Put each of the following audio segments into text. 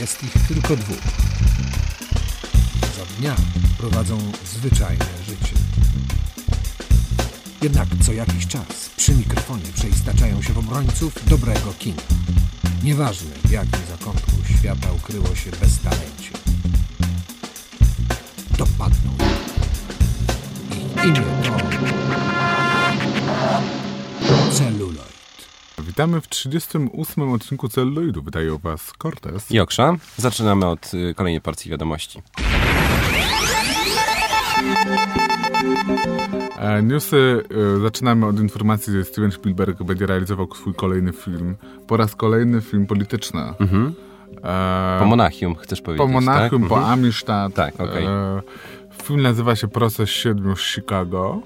jest ich tylko dwóch. Za dnia prowadzą zwyczajne życie. Jednak co jakiś czas przy mikrofonie przeistaczają się w obrońców dobrego kina. Nieważne w jakim zakątku świata ukryło się beztalencie. Dopadną ich. Imię to... Witamy w 38 odcinku Celluloidu. Witają Was Cortez. i Oksza. Zaczynamy od y, kolejnej porcji wiadomości. E, newsy e, zaczynamy od informacji, że Steven Spielberg będzie realizował swój kolejny film. Po raz kolejny film polityczny. Mhm. E, Po Monachium chcesz powiedzieć, po Monachium, tak? po Mhm. Amistad. Tak, okej. E, film nazywa się Proces Siedmiu z Chicago.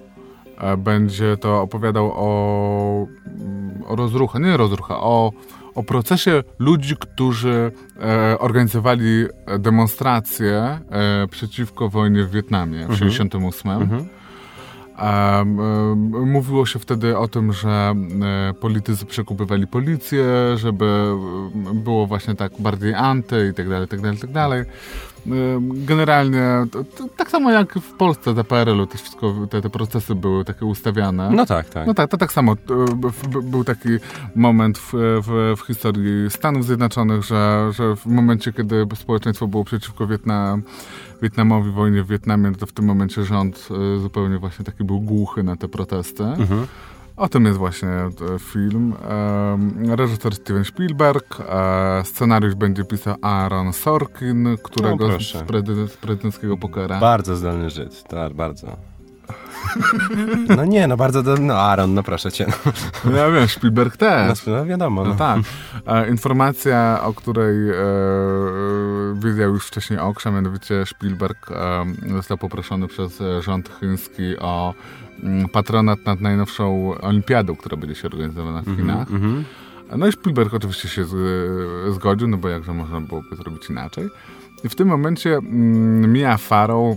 E, będzie to opowiadał o, mm, o nie rozruchach, o, o procesie ludzi, którzy e, organizowali demonstracje e, przeciwko wojnie w Wietnamie w 1968. Mhm. Em, mówiło się wtedy o tym, że e, politycy przekupywali policję, żeby em, było właśnie tak bardziej anty i tak dalej, tak dalej, tak dalej. Generalnie to, to, tak samo jak w Polsce za PRL-u też wszystko, te, te procesy były takie ustawiane. No tak, tak. No tak, to tak samo. Był taki moment w, w, w historii Stanów Zjednoczonych, że, że w momencie, kiedy społeczeństwo było przeciwko Wietnam, Wietnamowi, wojnie w Wietnamie, no to w tym momencie rząd e, zupełnie właśnie taki był głuchy na te protesty. Mhm. O tym jest właśnie e, film. E, Reżyser Steven Spielberg, e, scenariusz będzie pisał Aaron Sorkin, którego No, z, proszę. z, prezyd- z prezydenckiego pokera. Bardzo zdolny Żyd, tak, bardzo. No nie, no bardzo, do... no Aaron, no proszę cię. No ja wiem, Spielberg też. No, no wiadomo, no. No tak. E, informacja, o której e, wiedział już wcześniej Oksza, mianowicie Spielberg e, został poproszony przez rząd chiński o patronat nad najnowszą olimpiadą, która będzie się organizowana w Chinach. Mhm. No i Spielberg oczywiście się z, zgodził, no bo jakże można byłoby zrobić inaczej. I w tym momencie mm, Mia Farrow,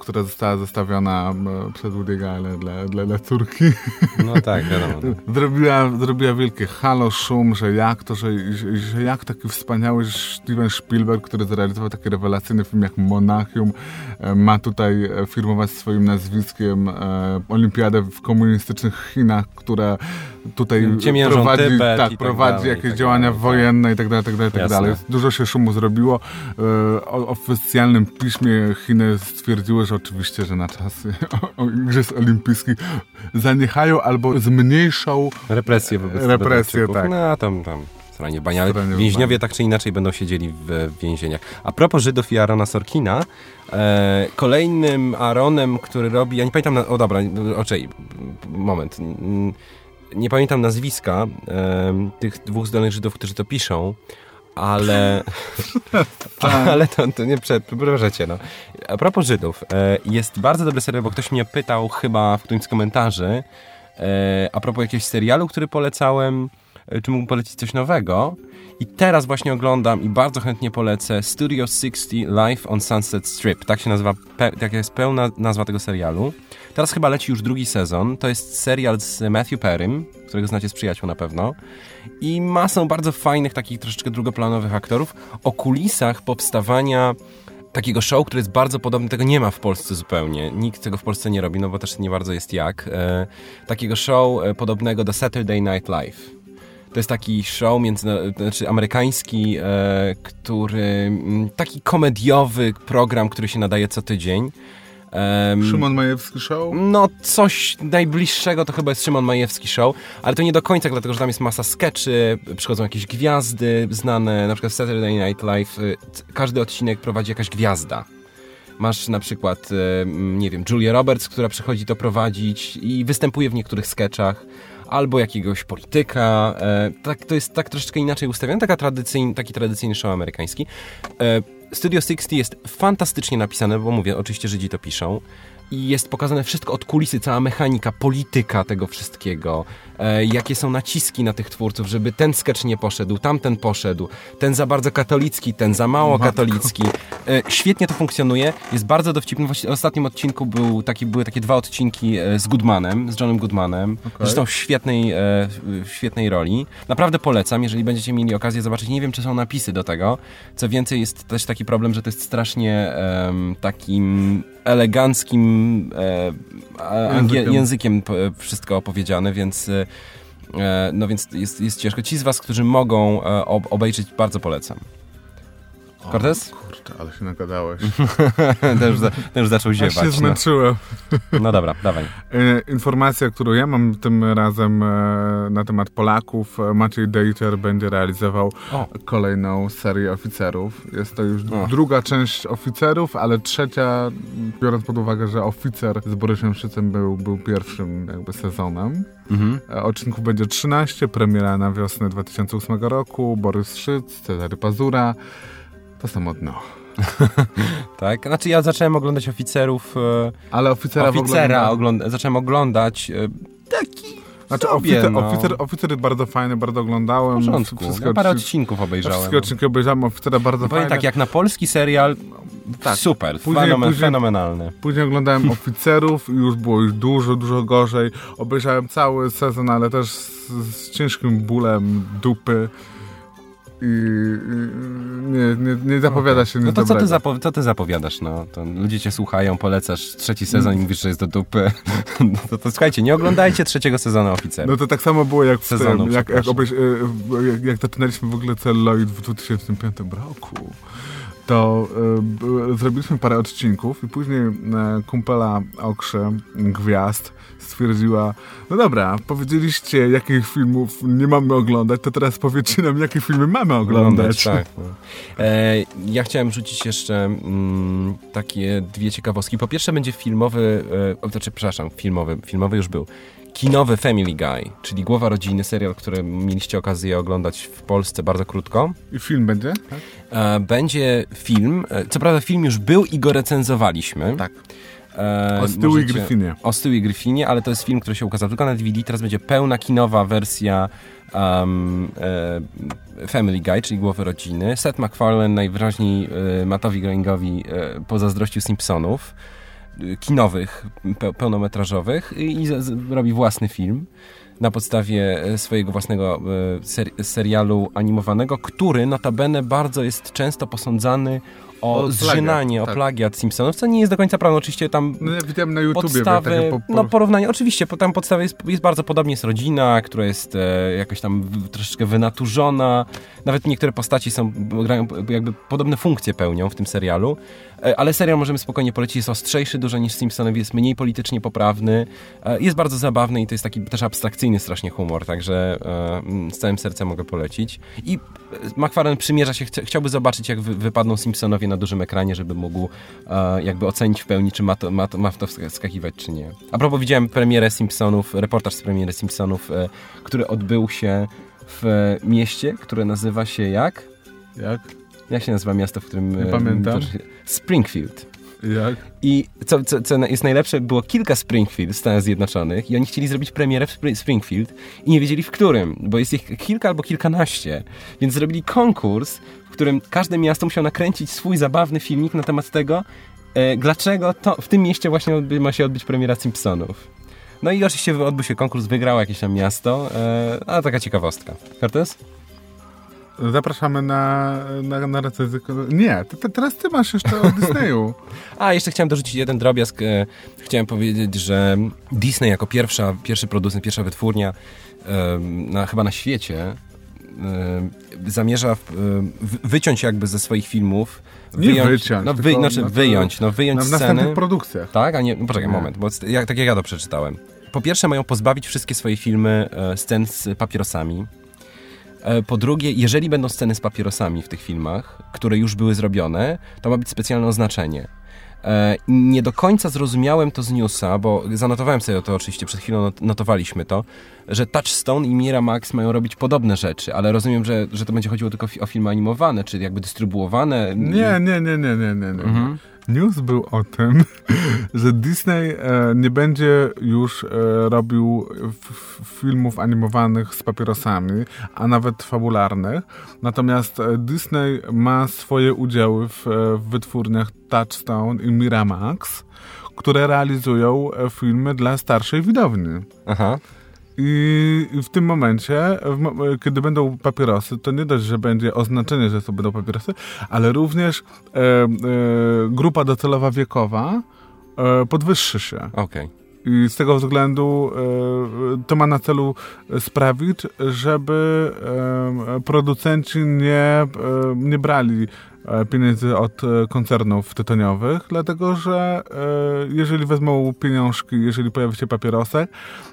która została zestawiona m, przez Woody'ego ale dla, dla, dla córki, No tak, wiadomo. No. zrobiła, zrobiła wielkie halo, szum, że jak to, że, że, jak taki wspaniały Steven Spielberg, który zrealizował taki rewelacyjny film jak Monachium, e, ma tutaj e, firmować swoim nazwiskiem e, olimpiadę w komunistycznych Chinach, która tutaj Ciemiężą prowadzi, Tybet tak, tak prowadzi dalej, jakieś tak działania dalej, tak. wojenne i tak dalej, tak dalej, tak dalej. Dużo się szumu zrobiło. O oficjalnym piśmie Chiny stwierdziły, że oczywiście, że na czas Igrzysk Olimpijskich zaniechają albo zmniejszą Represje wobec Represje, tak. No tam, tam. Bania, ale Sranie więźniowie tak czy inaczej będą siedzieli w, więzieniach. A propos Żydów i Arona Sorkina, e, kolejnym Aaronem, który robi, ja nie pamiętam, na, o dobra, oczej, moment, nie pamiętam nazwiska e, tych dwóch zdolnych Żydów, którzy to piszą, ale, ale to, to nie prze, proszę cię, no. A propos Żydów, e, jest bardzo dobry serial, bo ktoś mnie pytał chyba w którymś z komentarzy, e, a propos jakiegoś serialu, który polecałem, czy mógłbym polecić coś nowego. I teraz właśnie oglądam i bardzo chętnie polecę Studio 60 Live on Sunset Strip. Tak się nazywa, tak jest pełna nazwa tego serialu. Teraz chyba leci już drugi sezon. To jest serial z Matthew Perrym, którego znacie z przyjaciół na pewno. I masą bardzo fajnych, takich troszeczkę drugoplanowych aktorów o kulisach powstawania takiego show, które jest bardzo podobne, tego nie ma w Polsce zupełnie. Nikt tego w Polsce nie robi, no bo też nie bardzo jest jak. E, takiego show e, podobnego do Saturday Night Live. To jest taki show między, znaczy amerykański, e, który mm, taki komediowy program, który się nadaje co tydzień. Em, Szymon Majewski Show. no, coś najbliższego to chyba jest Szymon Majewski Show, ale to nie do końca, dlatego że tam jest masa skeczy, przychodzą jakieś gwiazdy znane, na przykład Saturday Night Live, y, każdy odcinek prowadzi jakaś gwiazda. Masz na przykład, y, nie wiem, Julia Roberts, która przychodzi to prowadzić i występuje w niektórych skeczach, albo jakiegoś polityka. E, tak, to jest tak troszeczkę inaczej ustawione, taka tradycyjny, taki tradycyjny show amerykański. E, Studio 60 jest fantastycznie napisane, bo mówię, oczywiście Żydzi to piszą. I jest pokazane wszystko od kulisy, cała mechanika, polityka tego wszystkiego, e, jakie są naciski na tych twórców, żeby ten sketch nie poszedł, tamten poszedł, ten za bardzo katolicki, ten za mało katolicki. E, świetnie to funkcjonuje, jest bardzo dowcipny. Właśnie w ostatnim odcinku był taki, były takie dwa odcinki e, z Goodmanem, z Johnem Goodmanem, zresztą w świetnej, e, w świetnej roli. Naprawdę polecam, jeżeli będziecie mieli okazję zobaczyć, nie wiem czy są napisy do tego, co więcej jest też taki problem, że to jest strasznie takim eleganckim e, Językiem. językiem p- wszystko opowiedziane, więc e, e, no więc jest, jest ciężko. Ci z was, którzy mogą e, ob- obejrzeć, bardzo polecam. Cortez? Kurczę, ale się nagadałeś. ten, już za, ten już zaczął Aż się ziewać. No. zmęczyłem. no dobra, dawaj. E, Informacja, którą ja mam tym razem e, na temat Polaków. E, Maciej Dejter będzie realizował O. kolejną serię oficerów. Jest to już O. druga część oficerów, ale trzecia, biorąc pod uwagę, że oficer z Borysem Szycem był, był pierwszym jakby sezonem. Mhm. Odcinków będzie 13, premiera na wiosnę 2008 roku. Borys Szyc, Cezary Pazura. To samo dno. Tak, znaczy ja zacząłem oglądać oficerów. E, Ale oficera, w oficera ogóle... ogląda, zacząłem oglądać. E, taki. Znaczy, sobie, oficer, no. oficer, oficer bardzo fajny, bardzo oglądałem. W porządku. Wszystkie Ja parę odcinków obejrzałem. Wszystkie odcinki obejrzałem, oficera bardzo Powiem fajny. tak, jak na polski serial, Tak. super, Później- fenomen, później- fenomenalny. Później oglądałem oficerów i już było już dużo, dużo gorzej. Obejrzałem cały sezon, ale też z, z ciężkim bólem dupy. I, nie, nie, nie zapowiada się nic No to co ty, zapo- co ty zapowiadasz, no? To ludzie cię słuchają, polecasz trzeci sezon i mówisz, że jest do dupy. No to, to słuchajcie, nie oglądajcie trzeciego sezonu oficerów. No to tak samo było jak w Sezonu, tym, jak, jak, obejrz, e, jak, jak zaczynaliśmy w ogóle Celluloid w 2005 roku. To b- zrobiliśmy parę odcinków i później e, kumpela Okrze Gwiazd stwierdziła, no dobra, powiedzieliście jakich filmów nie mamy oglądać, to teraz powiedzcie nam jakie filmy mamy oglądać. tak. No. E, ja chciałem rzucić jeszcze mm, takie dwie ciekawostki. Po pierwsze będzie filmowy, e, znaczy, przepraszam, filmowy, filmowy już był. Kinowy Family Guy, czyli Głowa Rodziny, serial, który mieliście okazję oglądać w Polsce bardzo krótko. I film będzie? Tak. E, będzie film, e, co prawda film już był i go recenzowaliśmy. tak. E, O Stewie możecie- Griffinie. O Stewie Griffinie, ale to jest film, który się ukazał tylko na DVD. Teraz będzie pełna kinowa wersja um, e, Family Guy, czyli Głowy Rodziny. Seth MacFarlane najwyraźniej e, Mattowi Groeningowi e, pozazdrościł Simpsonów kinowych, pe, pełnometrażowych i, robi własny film na podstawie e, swojego własnego e, ser, serialu animowanego, który notabene bardzo jest często posądzany o, O zżynanie, o tak. plagiat Simpsonów, co nie jest do końca prawdą. Oczywiście tam No ja widziałem na YouTubie. podstawy, takie po, po, no porównanie, oczywiście, tam podstawy jest, jest bardzo podobnie, jest rodzina, która jest e, jakoś tam w, troszeczkę wynaturzona, nawet niektóre postaci są, grają, jakby podobne funkcje pełnią w tym serialu, e, ale serial możemy spokojnie polecić, jest ostrzejszy dużo niż Simpsonowi, jest mniej politycznie poprawny, e, jest bardzo zabawny i to jest taki też abstrakcyjny strasznie humor, także e, mm, z całym sercem mogę polecić. I e, McFarlane przymierza się, chcia, chciałby zobaczyć, jak wy, wypadną Simpsonowie na dużym ekranie, żeby mógł e, jakby ocenić w pełni, czy ma, to, ma, to, ma w to wska- wskakiwać, czy nie. A propos, widziałem premierę Simpsonów, reportaż z premiery Simpsonów, e, który odbył się w mieście, które nazywa się jak? Jak? Jak się nazywa miasto, w którym... Nie e, pamiętam. to- Springfield. Jak? I co, co, co jest najlepsze, było kilka Springfield w Stanach Zjednoczonych i oni chcieli zrobić premierę w Spri- Springfield i nie wiedzieli w którym, bo jest ich kilka albo kilkanaście. Więc zrobili konkurs, w którym każde miasto musiało nakręcić swój zabawny filmik na temat tego, e, dlaczego to, w tym mieście właśnie odby, ma się odbyć premiera Simpsonów. No i oczywiście odbył się konkurs, wygrało jakieś tam miasto, e, a taka ciekawostka. Cortez? Zapraszamy na, na, na recenzję. Nie, te, te, teraz ty masz jeszcze o Disneyu. A, jeszcze chciałem dorzucić jeden drobiazg. E, Chciałem powiedzieć, że Disney jako pierwsza, pierwszy producent, pierwsza wytwórnia em, na, chyba na świecie em, zamierza w, wyciąć jakby ze swoich filmów Nie wyciąć, no, wy, znaczy na- wyjąć, no wyjąć Na, w sceny. następnych produkcjach. Tak, a nie, poczekaj, Nie. moment, bo jak, tak jak ja to przeczytałem. Po pierwsze mają pozbawić wszystkie swoje filmy e, scen z papierosami. E, Po drugie, jeżeli będą sceny z papierosami w tych filmach, które już były zrobione, to ma być specjalne oznaczenie. E, Nie do końca zrozumiałem to z newsa, bo zanotowałem sobie to oczywiście, przed chwilą not- notowaliśmy to, że Touchstone i Miramax mają robić podobne rzeczy, ale rozumiem, że, że to będzie chodziło tylko o filmy animowane, czy jakby dystrybuowane. Nie, nie, nie, nie, nie, nie. nie. Mhm. News był o tym, że Disney e, nie będzie już e, robił f- filmów animowanych z papierosami, a nawet fabularnych. Natomiast e, Disney ma swoje udziały w, e, w wytwórniach Touchstone i Miramax, które realizują e, filmy dla starszej widowni. Aha. I w tym momencie, w kiedy będą papierosy, to nie dość, że będzie oznaczenie, że to będą papierosy, ale również e, e, grupa docelowa wiekowa e, podwyższy się. Okej. I z tego względu e, to ma na celu sprawić, żeby e, producenci nie, e, nie brali pieniędzy od e, koncernów tytoniowych, dlatego że e, jeżeli wezmą pieniążki, jeżeli pojawi się papierosek,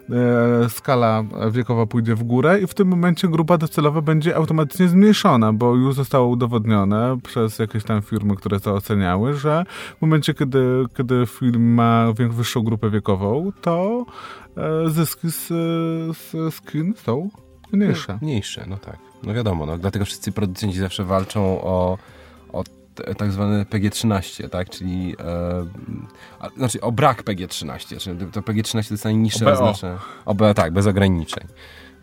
e, skala wiekowa pójdzie w górę i w tym momencie grupa docelowa będzie automatycznie zmniejszona, bo już zostało udowodnione przez jakieś tam firmy, które to oceniały, że w momencie, kiedy, kiedy film ma wyższą grupę wiekową, to e, zyski z, z, z kin są mniejsze. Mniejsze, no tak. No wiadomo, no, dlatego wszyscy producenci zawsze walczą o, o tak zwane PG-13, tak? Czyli e, znaczy o brak PG-13, czyli to PG-13 dostanie niższe oznaczenie. OBO, tak, bez ograniczeń.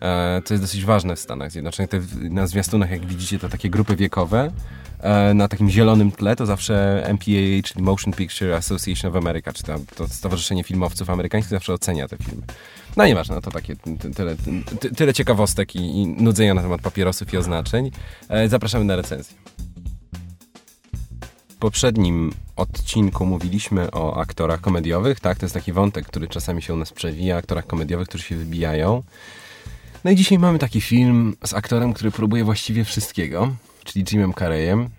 E, co jest dosyć ważne w Stanach Zjednoczonych. Te, na zwiastunach, jak widzicie, to takie grupy wiekowe e, na takim zielonym tle to zawsze MPAA, czyli Motion Picture Association of America, czy tam to Stowarzyszenie Filmowców Amerykańskich zawsze ocenia te filmy. No nieważne, no to takie ty- ty- tyle, ty- tyle ciekawostek i, i nudzenia na temat papierosów i oznaczeń. E, zapraszamy na recenzję. W poprzednim odcinku mówiliśmy o aktorach komediowych, tak? To jest taki wątek, który czasami się u nas przewija, aktorach komediowych, którzy się wybijają. No i dzisiaj mamy taki film z aktorem, który próbuje właściwie wszystkiego, czyli Jimem Carreyem,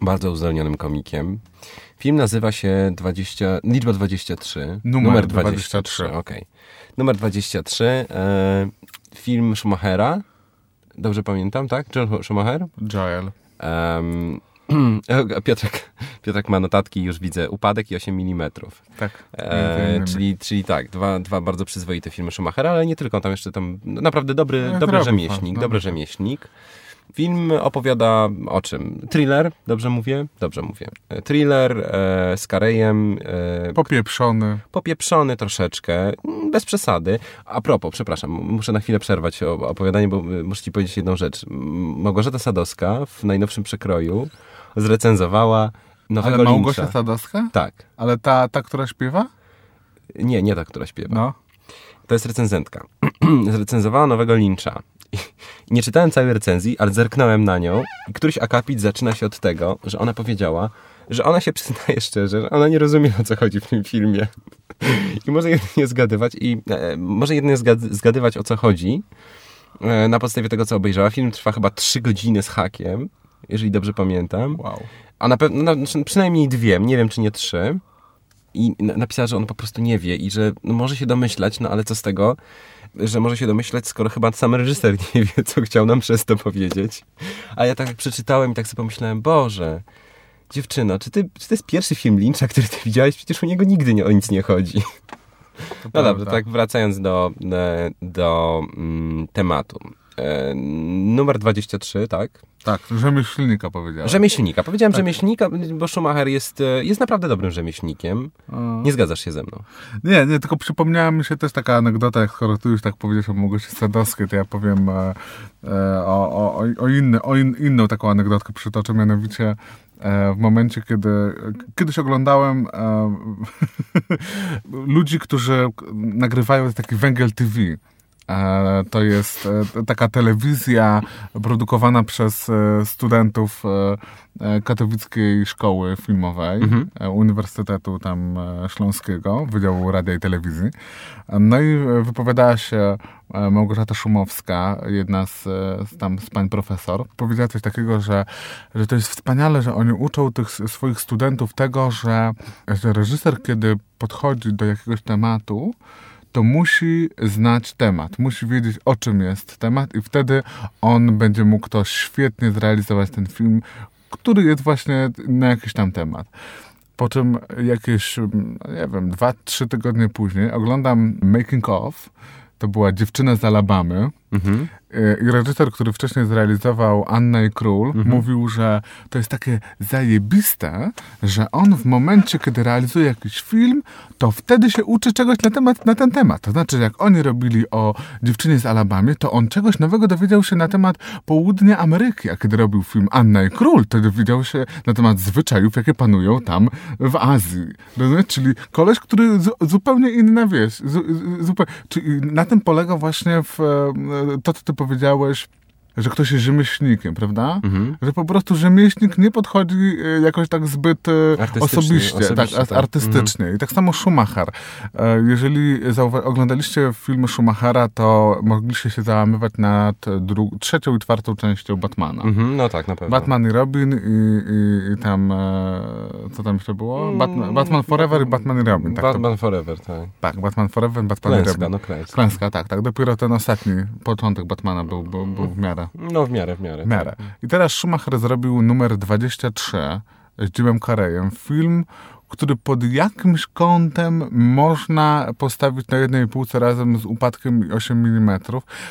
bardzo uzdolnionym komikiem. Film nazywa się 20, liczba 23. Numer 23. Okej. Numer 23. E, film Schumachera. Dobrze pamiętam, tak? John Schumacher? Joel. Em, Piotrek, Piotrek ma notatki, już widzę upadek i 8 mm. Tak. E, czyli, czyli tak, dwa, dwa bardzo przyzwoite filmy Schumachera, ale nie tylko, tam jeszcze tam no, naprawdę dobry, No, dobry zrobił rzemieślnik, pan, dobry rzemieślnik. Film opowiada o czym? Thriller, dobrze mówię? Dobrze mówię. E, Thriller e, z Karejem, e, Popieprzony. popieprzony troszeczkę, mm, bez przesady. A propos, przepraszam, muszę na chwilę przerwać opowiadanie, bo muszę ci powiedzieć jedną rzecz. Małgorzata Sadowska w najnowszym przekroju zrecenzowała nowego Ale Małgosia Lyncha. Sadowska? Tak. Ale ta, ta, która śpiewa? Nie, nie ta, która śpiewa. No. To jest recenzentka. Zrecenzowała nowego Lyncha. Nie czytałem całej recenzji, ale zerknąłem na nią i któryś akapit zaczyna się od tego, że ona powiedziała, że ona się przyznaje szczerze, że ona nie rozumie o co chodzi w tym filmie. I może jedynie zgadywać i e, może jedynie zgad, zgadywać o co chodzi e, na podstawie tego, co obejrzała. Film trwa chyba trzy godziny z hakiem, jeżeli dobrze pamiętam. Wow. A na pewno, no, znaczy przynajmniej dwie, nie wiem czy nie trzy. I na- napisała, że on po prostu nie wie i że no, może się domyślać, no ale co z tego, że może się domyślać, skoro chyba sam reżyser nie wie, co chciał nam przez to powiedzieć. A ja tak przeczytałem i tak sobie pomyślałem, Boże, dziewczyno, czy, ty, czy to jest pierwszy film Lyncha, który ty widziałeś? Przecież u niego nigdy nie, o nic nie chodzi. No prawda. dobrze, tak wracając do, do, do mm, tematu. E, numer 23, tak? Tak, rzemieślnika powiedziałem. Rzemieślnika. Powiedziałem rzemieślnika, bo Schumacher jest, e, jest naprawdę dobrym rzemieślnikiem. Nie zgadzasz się ze mną. Nie, nie, tylko przypomniała mi się też taka anegdota, jak skoro ty już tak powiedziałeś o Małgosi Sadowskiej, to ja powiem e, e, o, o, o- o, inny, o in, inną taką anegdotkę przytoczę, mianowicie e, w momencie, kiedy kiedyś oglądałem e, ludzi, którzy nagrywają taki Węgiel TV. E, To jest e, taka telewizja produkowana przez e, studentów katowickiej szkoły filmowej, e, Uniwersytetu tam Śląskiego, Wydziału Radia i Telewizji. No i wypowiadała się Małgorzata Szumowska, jedna z, z tam z pań profesor. Powiedziała coś takiego, że, że to jest wspaniale, że oni uczą tych swoich studentów tego, że, że reżyser, kiedy podchodzi do jakiegoś tematu, to musi znać temat, musi wiedzieć o czym jest temat i wtedy on będzie mógł to świetnie zrealizować ten film, który jest właśnie na jakiś tam temat. Po czym jakieś, mm, nie wiem, dwa, trzy tygodnie później oglądam Making of. To była dziewczyna z Alabamy Mhm. Y, I reżyser, który wcześniej zrealizował Anna i Król, mhm. mówił, że to jest takie zajebiste, że on w momencie, kiedy realizuje jakiś film, to wtedy się uczy czegoś na, temat, na ten temat. To znaczy, jak oni robili o dziewczynie z Alabamy, to on czegoś nowego dowiedział się na temat południa Ameryki, a kiedy robił film Anna i Król, to dowiedział się na temat zwyczajów, jakie panują tam w Azji. Rozumiesz? Czyli koleś, który zupełnie inna. Zupełnie, czyli na tym polega właśnie w, e, to, co ty powiedziałeś, że ktoś jest rzemieślnikiem, prawda? Mhm. Że po prostu rzemieślnik nie podchodzi e, jakoś tak zbyt e, osobiście, osobiście, tak, tak. artystycznie. Mhm. I tak samo Schumacher. E, jeżeli oglądaliście filmy Schumachera, to mogliście się załamywać nad trzecią i czwartą częścią Batmana. Mhm, no tak, na pewno. Batman i Robin i, i, i tam, co tam jeszcze było? Mm. Batman, Batman Forever i Batman i Robin. Tak, Batman to... Forever, tak. Tak, Batman Forever, Batman klęska, i Robin. No klęska. klęska, tak, tak. Dopiero ten ostatni, początek Batmana był, był, był w miarę no w miarę, w miarę. W miarę. Tak. I teraz Schumacher zrobił numer 23 z Jimem Carreyem. Film, który pod jakimś kątem można postawić na jednej półce razem z upadkiem 8 mm,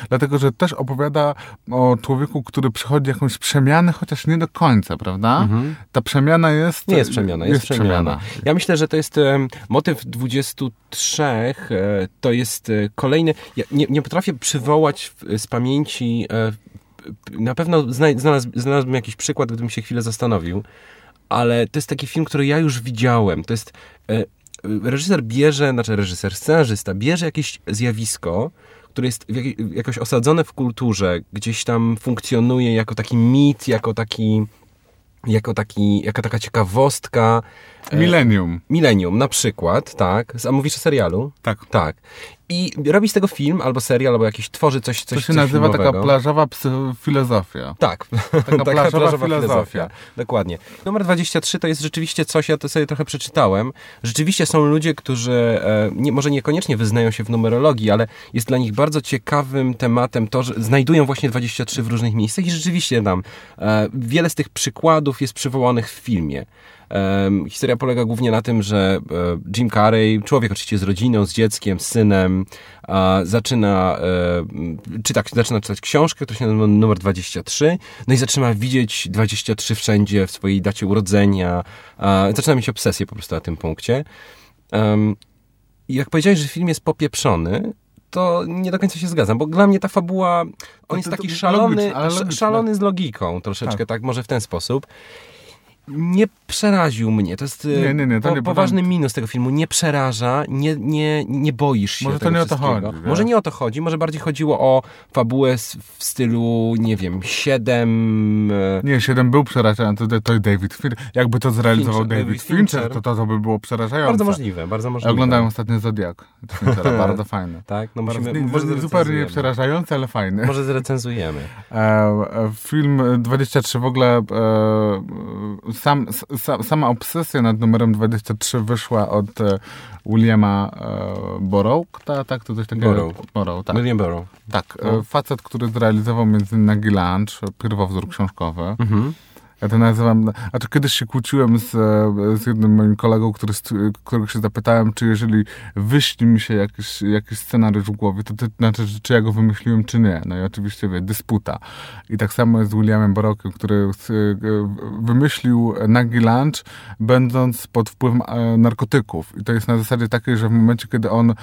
dlatego że też opowiada o człowieku, który przechodzi jakąś przemianę, chociaż nie do końca, prawda? Mhm. Ta przemiana jest... Nie jest przemiana, jest, jest przemiana. przemiana. Ja myślę, że to jest motyw 23, e, to jest e, kolejny... Ja nie, nie potrafię przywołać w, z pamięci e, na pewno znalazł, znalazłbym jakiś przykład, gdybym się chwilę zastanowił, ale to jest taki film, który ja już widziałem. To jest... E, reżyser bierze, znaczy reżyser, scenarzysta bierze jakieś zjawisko, które jest jakoś osadzone w kulturze, gdzieś tam funkcjonuje jako taki mit, jako taki jako, taki, jako taka ciekawostka. E, Millennium. Millennium, na przykład, tak. A mówisz o serialu? Tak. Tak. I robi z tego film, albo serial, albo jakiś, tworzy coś, coś To się coś nazywa filmowego. taka plażowa filozofia. Tak. Taka, taka plażowa, plażowa filozofia. filozofia. Dokładnie. Numer 23 to jest rzeczywiście coś, ja to sobie trochę przeczytałem. Rzeczywiście są ludzie, którzy e, nie, może niekoniecznie wyznają się w numerologii, ale jest dla nich bardzo ciekawym tematem to, że znajdują właśnie 23 w różnych miejscach i rzeczywiście tam e, wiele z tych przykładów jest przywołanych w filmie. Historia polega głównie na tym, że e, Jim Carrey, człowiek oczywiście z rodziną, z dzieckiem, z synem, zaczyna, e, czyta, zaczyna czytać książkę, która się nazywa numer 23, no i zaczyna widzieć 23 wszędzie w swojej dacie urodzenia, zaczyna mieć obsesję po prostu na tym punkcie. I jak powiedziałeś, że film jest popieprzony, to nie do końca się zgadzam, bo dla mnie ta fabuła, on jest taki szalony, szalony z logiką troszeczkę, tak. tak, może w ten sposób nie przeraził mnie. To jest nie, nie, nie, to po, poważny minus tego filmu. Nie przeraża, nie, nie, nie boisz się Może to nie o to chodzi. Może nie o to chodzi, może bardziej chodziło o fabułę w stylu, nie wiem, 7... E, nie, 7 był przerażający, to, to David Fincher. Jakby to zrealizował Fincher, David Fincher, to, to to by było przerażające. Bardzo możliwe, bardzo możliwe. Oglądałem ostatnio Zodiak. bardzo fajny. tak? No musimy, bardzo, może zupełnie nie przerażający, ale fajny. Może zrecenzujemy. E, e, film 23 w ogóle e, sam, sa, sama obsesja nad numerem 23 wyszła od e, Williama e, Burrow, ta, tak, to coś takiego. Burrow tak. William Burrow. Tak, e, no. facet, który zrealizował między innymi Nagi Lunch, pierwowzór książkowy. Mhm. Ja to nazywam, a to kiedyś się kłóciłem z, z jednym moim kolegą, który, którego się zapytałem, czy jeżeli wyśni mi się jakiś, jakiś scenariusz w głowie, to, to znaczy, czy ja go wymyśliłem, czy nie. No i oczywiście, wie, dysputa. I tak samo jest z Williamem Barokiem, który wymyślił Nagi Lunch, będąc pod wpływem e, narkotyków. I to jest na zasadzie takiej, że w momencie, kiedy on e,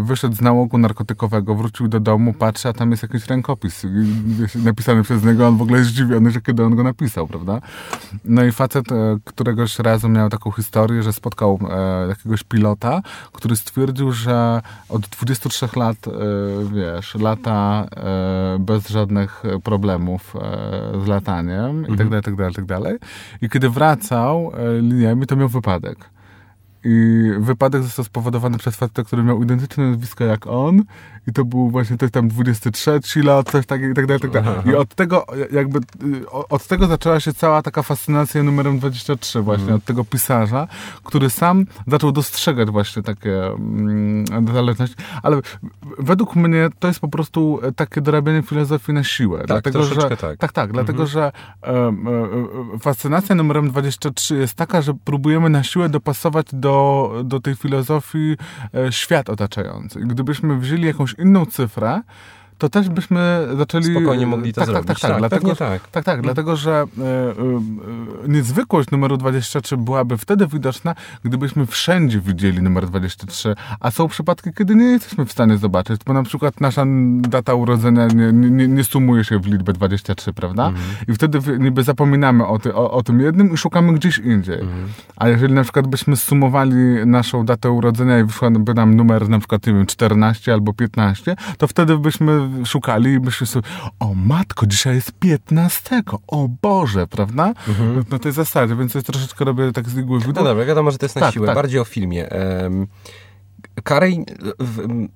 wyszedł z nałogu narkotykowego, wrócił do domu, patrzy, a tam jest jakiś rękopis napisany przez niego, on w ogóle jest zdziwiony, że kiedy on go napisał, prawda? Prawda? No i facet e, któregoś razu miał taką historię, że spotkał e, jakiegoś pilota, który stwierdził, że od 23 lat, e, wiesz, lata bez żadnych problemów z lataniem i tak mhm. dalej, tak dalej, tak dalej. I kiedy wracał liniami, to miał wypadek. I wypadek został spowodowany przez faceta, który miał identyczne nazwisko jak on i to był właśnie ktoś tam 23 lat, coś takiego i tak dalej, tak dalej. I od tego jakby, od tego zaczęła się cała taka fascynacja numerem 23 właśnie, mm. od tego pisarza, który sam zaczął dostrzegać właśnie takie mm, zależności, ale według mnie to jest po prostu takie dorabianie filozofii na siłę. Tak, dlatego, że, tak. Tak, tak, mm dlatego, że e, e, fascynacja numerem 23 jest taka, że próbujemy na siłę dopasować do, do tej filozofii e, świat otaczający. Gdybyśmy wzięli jakąś inną cyfrę, to też byśmy zaczęli... Spokojnie mogli to tak, zrobić. Tak, tak, tak. Tak, dlatego, tak. tak, tak, dlatego że e, e, e, niezwykłość numeru 23 byłaby wtedy widoczna, gdybyśmy wszędzie widzieli numer 23, a są przypadki, kiedy nie jesteśmy w stanie zobaczyć, bo na przykład nasza data urodzenia nie, nie, nie sumuje się w liczbę 23, prawda? Mhm. I wtedy niby zapominamy o, ty, o, o tym jednym i szukamy gdzieś indziej. Mhm. A jeżeli na przykład byśmy sumowali naszą datę urodzenia i wyszłaby nam numer na przykład, nie wiem, 14 albo 15, to wtedy byśmy szukali i byśmy sobie, o matko, dzisiaj jest 15, o Boże, prawda? No, na tej zasadzie, więc to jest troszeczkę robię tak z igły w Mhm. No dobra, wiadomo, że to jest na Tak, siłę. tak. Bardziej o filmie. Um, m,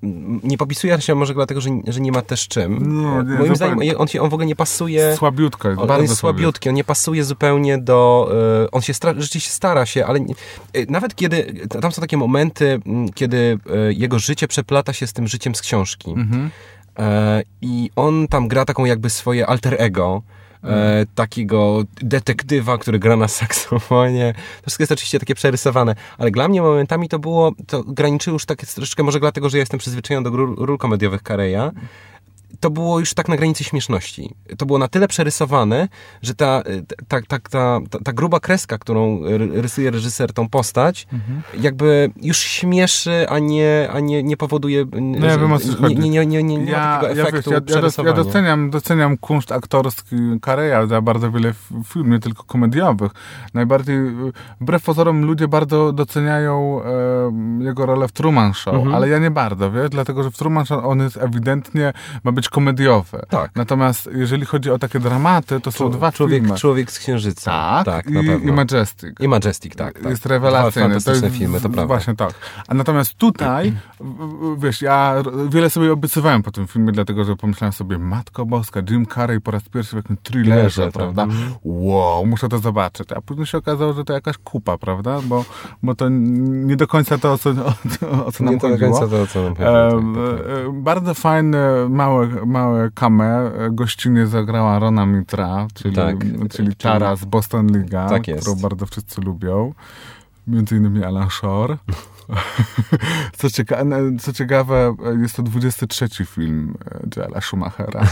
nie popisuje się może dlatego, że, że nie ma też czym. Nie, nie, Moim zdaniem on, się, on w ogóle nie pasuje... Słabiutko jest, On, on bardzo jest słabiutki, on nie pasuje zupełnie do. e, on się stra- rzeczywiście stara się, ale nie, e, nawet kiedy. Tam są takie momenty, kiedy e, jego życie przeplata się z tym życiem z książki. Mhm. E, I on tam gra taką jakby swoje alter ego. E, takiego detektywa, który gra na saksofonie. To wszystko jest oczywiście takie przerysowane, ale dla mnie momentami to było, to graniczyło już tak troszeczkę, może dlatego, że ja jestem przyzwyczajony do ról, ról komediowych Kareja, to było już tak na granicy śmieszności. To było na tyle przerysowane, że ta, ta, ta, ta, ta, ta gruba kreska, którą ry- rysuje reżyser tą postać, jakby już śmieszy, a nie, a nie, nie powoduje No ja wiem, o co nie, nie, nie, nie, nie, ma Ja, ja, efektu wiesz, ja, ja, ja doceniam, doceniam kunszt aktorski Kareja za bardzo wiele f- film, nie tylko komediowych. Najbardziej, y, wbrew pozorom, ludzie bardzo doceniają e, jego rolę w Truman Show, Mhm. ale ja nie bardzo, wiesz, dlatego, że w Truman Show on jest ewidentnie, ma być komediowy. Tak. Natomiast jeżeli chodzi o takie dramaty, to są dwa człowiek, filmy. człowiek z księżyca. Tak, tak i, na pewno. i Majestic. I Majestic, tak. tak. Jest rewelacyjny. Fantastyczne jest- filmy, to prawda. Właśnie tak. A natomiast tutaj, wiesz, ja wiele sobie obiecywałem po tym filmie, dlatego że pomyślałem sobie, Matko Boska, Jim Carrey po raz pierwszy w jakimś thrillerze, prawda? Wow, muszę to zobaczyć. A później się okazało, że to jakaś kupa, prawda? Bo, bo to nie do końca to, o co, o, o co nam Nie to do chodziło. końca to, co nam E, chodziło. tak, tak, tak. e, bardzo fajne, małe, małe kamę. Gościnnie zagrała Rona Mitra, czyli, Tak, czyli Tara z Boston Liga, Tak którą bardzo wszyscy lubią. Między innymi Alan Shore. Co, cieka co ciekawe, jest to 23 film e, Joela Schumachera.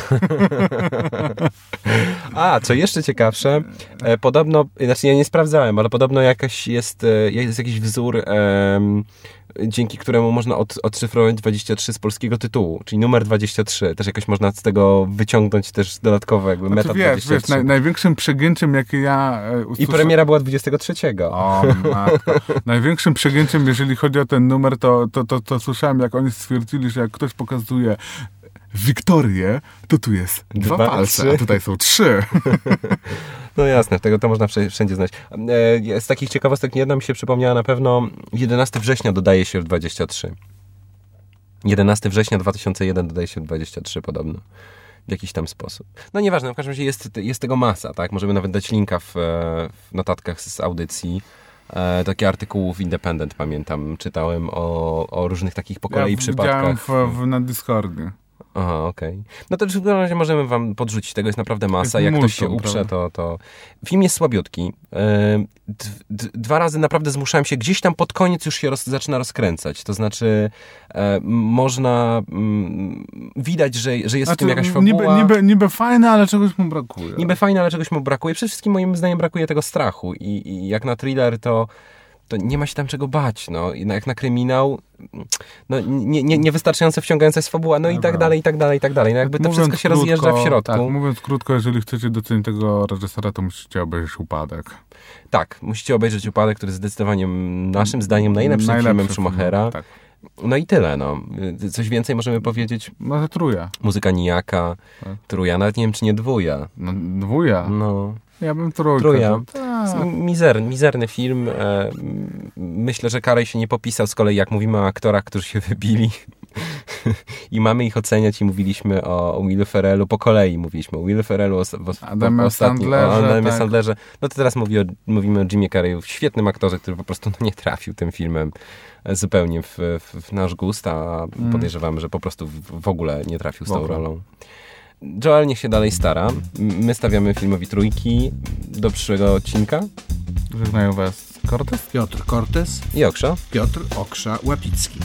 A, co jeszcze ciekawsze, e, podobno, znaczy ja nie sprawdzałem, ale podobno jakaś jest, e, jest jakiś wzór, em, dzięki któremu można od, odszyfrować 23 z polskiego tytułu, czyli numer 23. Też jakoś można z tego wyciągnąć też dodatkowo jakby Znaczy, meta wiesz, 23. wiesz naj największym przegięciem, jakie ja e, I premiera była 23. O, matko. Największym przegięciem, jeżeli chodzi o ten numer, to, to, to, to słyszałem, jak oni stwierdzili, że jak ktoś pokazuje Wiktorię, to tu jest dwa, Dwa, palce, trzy. a tutaj są trzy. No jasne, tego to można wszędzie znać. E, Z takich ciekawostek jedna mi się przypomniała na pewno 11 września dodaje się w 23. 11 września 2001 dodaje się w 23 podobno. W jakiś tam sposób. No nieważne, w każdym razie jest, jest tego masa, tak? Możemy nawet dać linka w, e, w notatkach z audycji. E, takie artykuły w Independent, pamiętam, czytałem o, o różnych takich po kolei ja przypadkach. w, w, na Discordzie. Aha, okej. No to w każdym razie możemy wam podrzucić, tego jest naprawdę masa. Jak ktoś się uprze, to, to... Film jest słabiutki. Dwa razy naprawdę zmuszałem się, gdzieś tam pod koniec już się roz, zaczyna rozkręcać. To znaczy e, można... mm, widać, że, że jest w tym jakaś fabuła. Niby, niby, niby fajne, ale czegoś mu brakuje. Niby fajne, ale czegoś mu brakuje. Przede wszystkim moim zdaniem brakuje tego strachu. I, i jak na thriller, to, to nie ma się tam czego bać. No. Jak na kryminał, no, nie, nie, niewystarczająco wciągająca jest fabuła, no i tak Dobra. dalej, i tak dalej, i tak dalej. No jakby to Mówiąc wszystko się krótko, rozjeżdża w środku. Tak, mówiąc krótko, jeżeli chcecie docenić tego reżysera, to musicie obejrzeć Upadek. Tak, musicie obejrzeć Upadek, który jest zdecydowanie naszym zdaniem najlepszym, filmem film, Schumachera. Tak. No i tyle, no. Coś więcej możemy powiedzieć. No to truja. Muzyka nijaka, Tak. truja, nawet nie wiem, czy nie dwuja. No, dwuja. No, Ja bym trójkę. Truja. Tak. Mizerny, mizerny film. E, myślę, że Karaj się nie popisał z kolei, jak mówimy o aktorach, którzy się wybili. I mamy ich oceniać i mówiliśmy o, o Willu Ferrellu po kolei. Mówiliśmy o Willu Ferrellu, o, o, Adamie Sandlerze, o Adamie tak. Sandlerze. No to teraz mówi o, mówimy o Jimie Carreyu, świetnym aktorze, który po prostu no, nie trafił tym filmem e, zupełnie w, w, w nasz gust, a podejrzewamy, że po prostu w, w ogóle nie trafił z tą rolą. Joel niech się dalej stara. My stawiamy filmowi trójki do przyszłego odcinka. Żegnają was Cortez? Piotr Cortez, I Oksza. Piotr Oksza Łapicki.